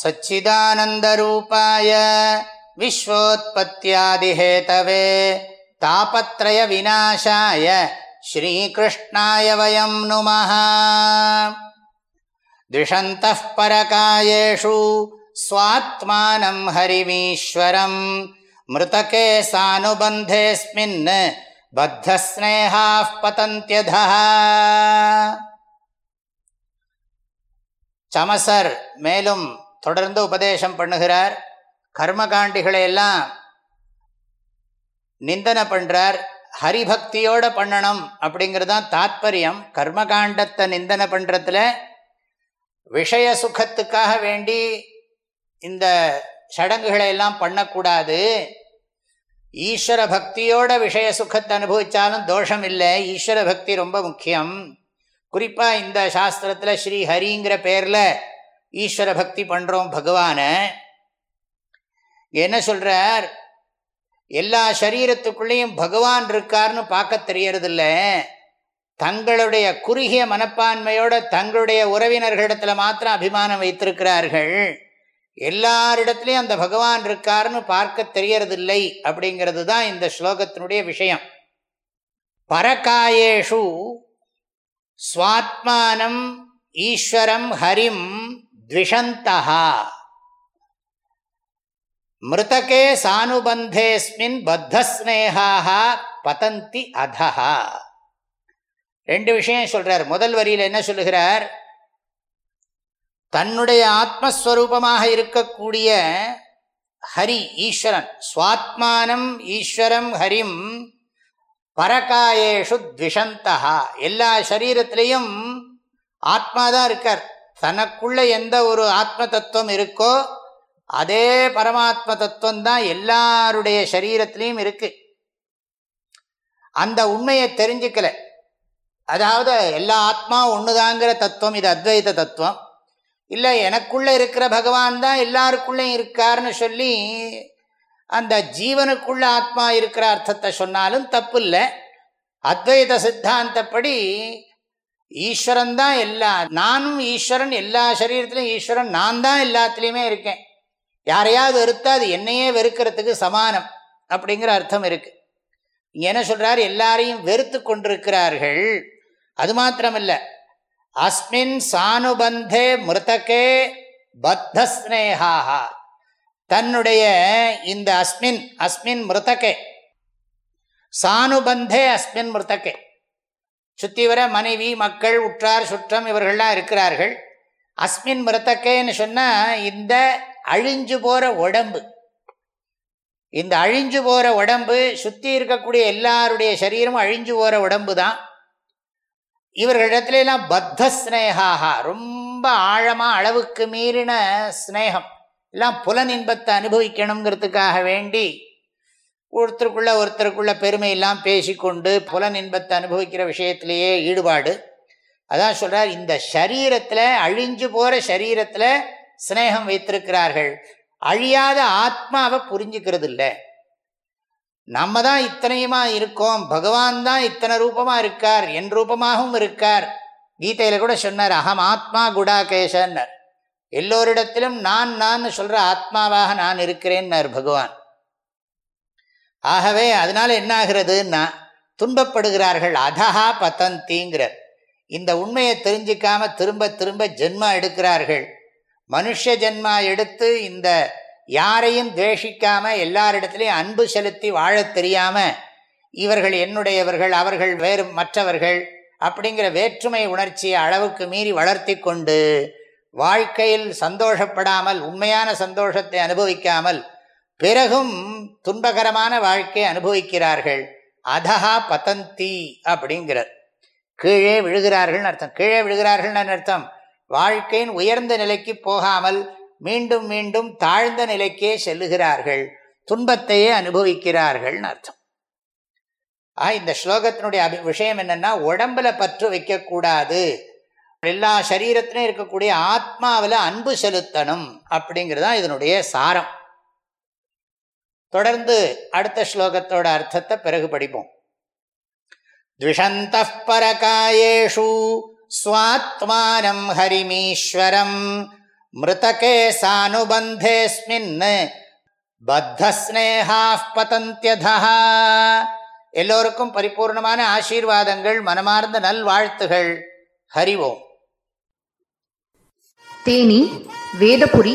सच्चिदानन्दरूपाय विश्वोत्पत्त्यादिहेतवे तापत्रयविनाशाय श्रीकृष्णाय वयं नुमः द्विषन्तः परकायेषु स्वात्मानं हरिमीश्वरम् मृतके सानुबन्धेऽस्मिन् बद्धस्नेहाः पतन्त्यधः சமசர் மேலும் தொடர்ந்து உபதேசம் பண்ணுகிறார். கர்மகாண்டிகளை எல்லாம் நிந்தனை பண்ணுறார் ஹரிபக்தியோட பண்ணணும் அப்படிங்கிறது தான் தாத்பரியம். கர்மகாண்டத்தை நிந்தனை பண்ணுறதுல விஷய சுகத்துக்காக வேண்டி இந்த சடங்குகளை எல்லாம் பண்ணக்கூடாது. ஈஸ்வர பக்தியோட விஷய சுகத்தை அனுபவித்தாலும் தோஷம் இல்லை. ஈஸ்வர பக்தி ரொம்ப முக்கியம். குறிப்பாக இந்த சாஸ்திரத்தில் ஸ்ரீ ஹரிங்கிற பேரில் ஈஸ்வர பக்தி பண்ணுறோம் பகவானை. என்ன சொல்கிறார் எல்லா சரீரத்துக்குள்ளேயும் பகவான் இருக்கார்னு பார்க்க தெரியறதில்ல. தங்களுடைய குறுகிய மனப்பான்மையோட தங்களுடைய உறவினர்களிடத்தில் மாத்திரம் அபிமானம் வைத்திருக்கிறார்கள். எல்லாரிடத்துலையும் அந்த பகவான் இருக்காருன்னு பார்க்க தெரியறதில்லை அப்படிங்கிறது தான் இந்த ஸ்லோகத்தினுடைய விஷயம். பரகாயேஷு ஸ்வாத்மானம் ஈஸ்வரம் ஹரிம் த்விஷந்தா மிருதகே சானுபந்தேஸ்மின் பத்தஸ்னேகாக பதந்தி அதஹா ரெண்டு விஷயம் சொல்றார். முதல் வரியில் என்ன சொல்லுகிறார்? தன்னுடைய ஆத்மஸ்வரூபமாக இருக்கக்கூடிய ஹரி ஈஸ்வரன். சுவாத்மானம் ஈஸ்வரம் ஹரிம் பரகாயேஷு த்விஷந்தா எல்லா சரீரத்திலையும் ஆத்மா தான் இருக்கார். தனக்குள்ள எந்த ஒரு ஆத்ம தத்துவம் இருக்கோ அதே பரமாத்ம தத்துவம் தான் எல்லாருடைய சரீரத்திலையும் இருக்கு. அந்த உண்மையை தெரிஞ்சுக்கல. அதாவது எல்லா ஆத்மா ஒண்ணுதாங்கிற தத்துவம் இது அத்வைத தத்துவம். இல்லை எனக்குள்ள இருக்கிற பகவான் தான் எல்லாருக்குள்ளேயும் இருக்காருன்னு சொல்லி அந்த ஜீவனுக்குள்ள ஆத்மா இருக்கிற அர்த்தத்தை சொன்னாலும் தப்பு இல்லை அத்வைத சித்தாந்தப்படி ஈஸ்வரன் தான் எல்லா நானும் ஈஸ்வரன் எல்லா சரீரத்திலையும் ஈஸ்வரன் நான் தான் எல்லாத்துலேயுமே இருக்கேன். யாரையாவது வெறுத்தா அது என்னையே வெறுக்கிறதுக்கு சமானம் அப்படிங்கிற அர்த்தம் இருக்கு. இங்கே என்ன சொல்கிறார் எல்லாரையும் வெறுத்து கொண்டிருக்கிறார்கள். அது மாத்திரமல்ல. அஸ்மின் சானுபந்தே மிருதகே பத்தஸ்னேகாக தன்னுடைய இந்த அஸ்மின் அஸ்மின் மிருதகே. சானுபந்தே அஸ்மின் மிருதகே. சுத்தி வர மனைவி மக்கள் உற்றார் சுற்றம் இவர்கள்லாம் இருக்கிறார்கள். அஸ்மின் மிருத்தக்கேன்னு சொன்னால் இந்த அழிஞ்சு போகிற உடம்பு. இந்த அழிஞ்சு போகிற உடம்பு சுற்றி இருக்கக்கூடிய எல்லாருடைய சரீரமும் அழிஞ்சு போகிற உடம்பு தான். இவர்களிடத்துல எல்லாம் பத்த ஸ்னேகாகா ரொம்ப ஆழமாக அளவுக்கு மீறின ஸ்னேகம் எல்லாம் புலன் இன்பத்தை அனுபவிக்கணுங்கிறதுக்காக வேண்டி ஒருத்தருக்குள்ள ஒருத்தருக்குள்ள பெருமையெல்லாம் பேசிக்கொண்டு புலன் இன்பத்தை அனுபவிக்கிற விஷயத்திலேயே ஈடுபாடு. அதான் சொல்றார் இந்த சரீரத்தில் அழிஞ்சு போகிற சரீரத்தில் சிநேகம் வைத்திருக்கிறார்கள். அழியாத ஆத்மாவை புரிஞ்சுக்கிறது இல்லை நம்ம தான் இத்தனையுமா இருக்கோம் பகவான் தான் இத்தனை ரூபமாக இருக்கார் என் ரூபமாகவும் இருக்கார். கீதையில் கூட சொன்னார் அகம் ஆத்மா குடாகேசன்னர். எல்லோரிடத்திலும் நான் நான் சொல்கிற ஆத்மாவாக நான் இருக்கிறேன்னார் பகவான். ஆகவே அதனால என்ன ஆகிறதுன்னா துன்பப்படுகிறார்கள் அதஹா பத்தந்திங்கிறார் இந்த உண்மையை தெரிஞ்சிக்காம திரும்ப திரும்ப ஜென்மா எடுக்கிறார்கள். மனுஷ ஜென்மா எடுத்து இந்த யாரையும் துவேஷிக்காம எல்லாரிடத்துலையும் அன்பு செலுத்தி வாழத் தெரியாம இவர்கள் என்னுடையவர்கள் அவர்கள் வேறு மற்றவர்கள் அப்படிங்கிற வேற்றுமை உணர்ச்சியை அளவுக்கு மீறி வளர்த்தி கொண்டு வாழ்க்கையில் சந்தோஷப்படாமல் உண்மையான சந்தோஷத்தை அனுபவிக்காமல் பிறகும் துன்பகரமான வாழ்க்கையை அனுபவிக்கிறார்கள். அதஹா பதந்தி அப்படிங்கிறார். கீழே விழுகிறார்கள்னு அர்த்தம். கீழே விழுகிறார்கள்னு அர்த்தம்? வாழ்க்கையின் உயர்ந்த நிலைக்கு போகாமல் மீண்டும் மீண்டும் தாழ்ந்த நிலைக்கே செல்லுகிறார்கள். துன்பத்தையே அனுபவிக்கிறார்கள்னு அர்த்தம். ஆ இந்த ஸ்லோகத்தினுடைய அபி விஷயம் என்னன்னா உடம்புல பற்று வைக்கக்கூடாது. எல்லா சரீரத்திலும் இருக்கக்கூடிய ஆத்மாவில் அன்பு செலுத்தணும் அப்படிங்கிறது தான் இதனுடைய சாரம். தொடர்ந்து அடுத்த ஸ்லோகத்தோட அர்த்தத்தை பிறகு படிப்போம் द्विषन्तः परकायेषु स्वात्मानं हरिमीश्वरं மிருதகே சானுபந்தேஸ்மின் பத்தஸ்னேகா பதந்தியதா எல்லோருக்கும் பரிபூர்ணமான ஆசீர்வாதங்கள் மனமார்ந்த நல்வாழ்த்துகள் ஹரிவோம் தேனி வேதபுரி